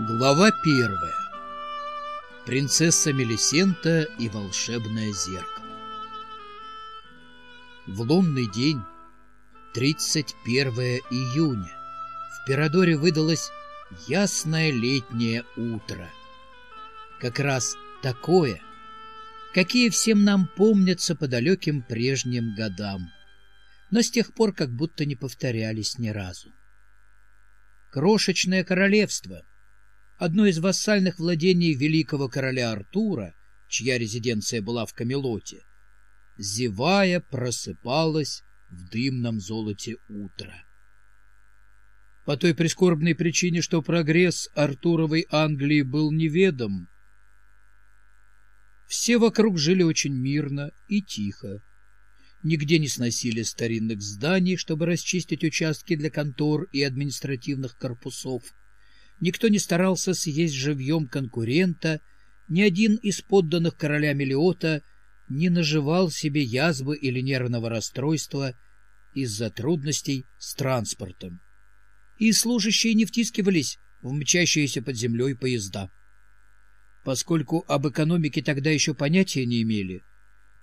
Глава первая. Принцесса Мелисента и волшебное зеркало. В лунный день, 31 июня, в Пирадоре выдалось ясное летнее утро. Как раз такое, какие всем нам помнятся по далеким прежним годам, но с тех пор как будто не повторялись ни разу. Крошечное королевство — одно из вассальных владений великого короля Артура, чья резиденция была в Камелоте, зевая просыпалась в дымном золоте утра. По той прискорбной причине, что прогресс Артуровой Англии был неведом, все вокруг жили очень мирно и тихо. Нигде не сносили старинных зданий, чтобы расчистить участки для контор и административных корпусов. Никто не старался съесть живьем конкурента, ни один из подданных короля Мелиота не наживал себе язвы или нервного расстройства из-за трудностей с транспортом. И служащие не втискивались в мчащиеся под землей поезда. Поскольку об экономике тогда еще понятия не имели,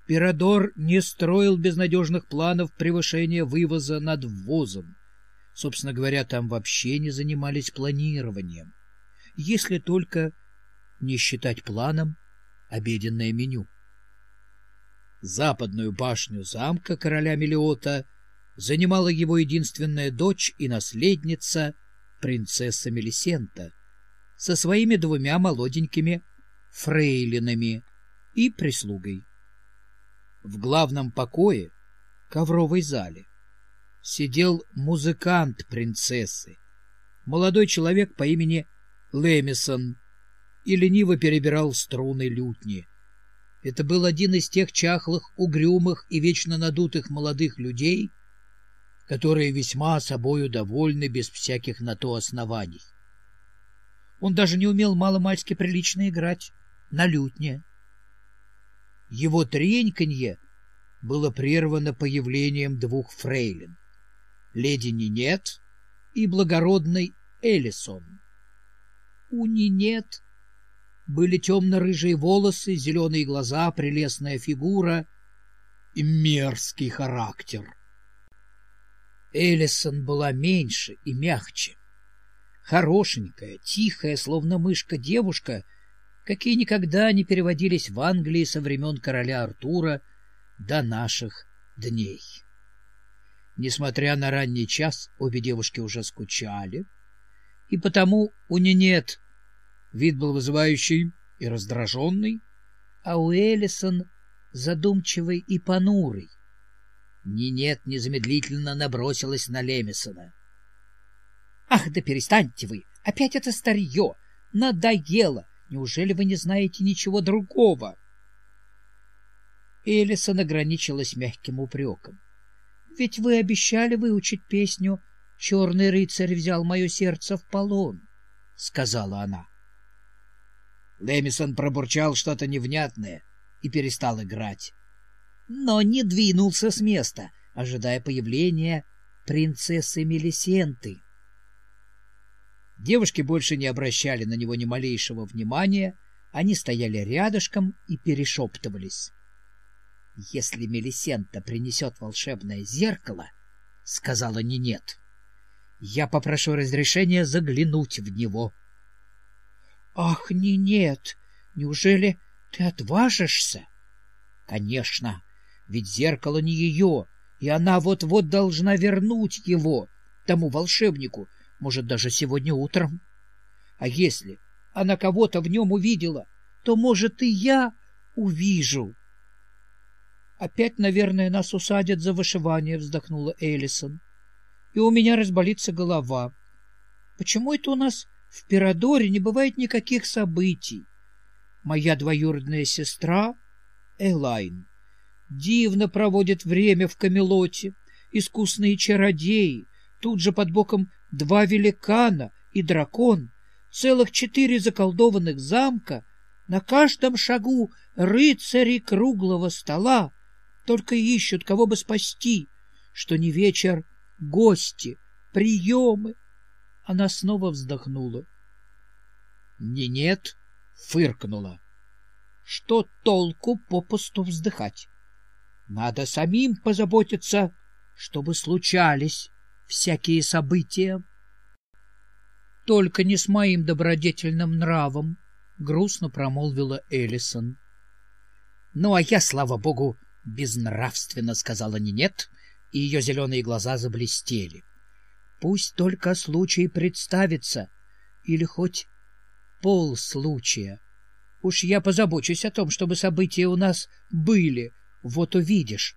Пирадор не строил безнадежных планов превышения вывоза над ввозом. Собственно говоря, там вообще не занимались планированием, если только не считать планом обеденное меню. Западную башню замка короля Мелиота занимала его единственная дочь и наследница, принцесса Мелисента, со своими двумя молоденькими фрейлинами и прислугой. В главном покое, ковровой зале, сидел музыкант принцессы, молодой человек по имени Лемисон, и лениво перебирал струны лютни. Это был один из тех чахлых, угрюмых и вечно надутых молодых людей, которые весьма собою довольны без всяких на то оснований. Он даже не умел маломальски прилично играть на лютне. Его треньканье было прервано появлением двух фрейлин леди Нинет и благородный Элисон. У Нинет были темно-рыжие волосы, зеленые глаза, прелестная фигура и мерзкий характер. Элисон была меньше и мягче. Хорошенькая, тихая, словно мышка девушка, какие никогда не переводились в Англии со времен короля Артура до наших дней. Несмотря на ранний час, обе девушки уже скучали, и потому у Нинет вид был вызывающий и раздраженный, а у Элисон задумчивый и понурый. Нинет незамедлительно набросилась на Лемисона. — Ах, да перестаньте вы! Опять это старье! Надоело! Неужели вы не знаете ничего другого? Элисон ограничилась мягким упреком. Ведь вы обещали выучить песню «Черный рыцарь взял мое сердце в полон», — сказала она. Лемисон пробурчал что-то невнятное и перестал играть. Но не двинулся с места, ожидая появления принцессы Мелисенты. Девушки больше не обращали на него ни малейшего внимания, они стояли рядышком и перешептывались. Если Мелисента принесет волшебное зеркало, — сказала Нинет, — я попрошу разрешения заглянуть в него. — Ах, Нинет, неужели ты отважишься? — Конечно, ведь зеркало не ее, и она вот-вот должна вернуть его тому волшебнику, может, даже сегодня утром. А если она кого-то в нем увидела, то, может, и я увижу. Опять, наверное, нас усадят за вышивание, вздохнула Эллисон. И у меня разболится голова. Почему это у нас в Пирадоре не бывает никаких событий? Моя двоюродная сестра, Элайн, дивно проводит время в Камелоте. Искусные чародеи, тут же под боком два великана и дракон, целых четыре заколдованных замка, на каждом шагу рыцари круглого стола, только ищут, кого бы спасти, что не вечер, гости, приемы. Она снова вздохнула. Нинет фыркнула. Что толку попусту вздыхать? Надо самим позаботиться, чтобы случались всякие события. Только не с моим добродетельным нравом, — грустно промолвила Эллисон. — Ну, а я, слава богу, безнравственно, — сказала Нинет, и ее зеленые глаза заблестели. — Пусть только случай представится, или хоть полслучая. Уж я позабочусь о том, чтобы события у нас были, вот увидишь.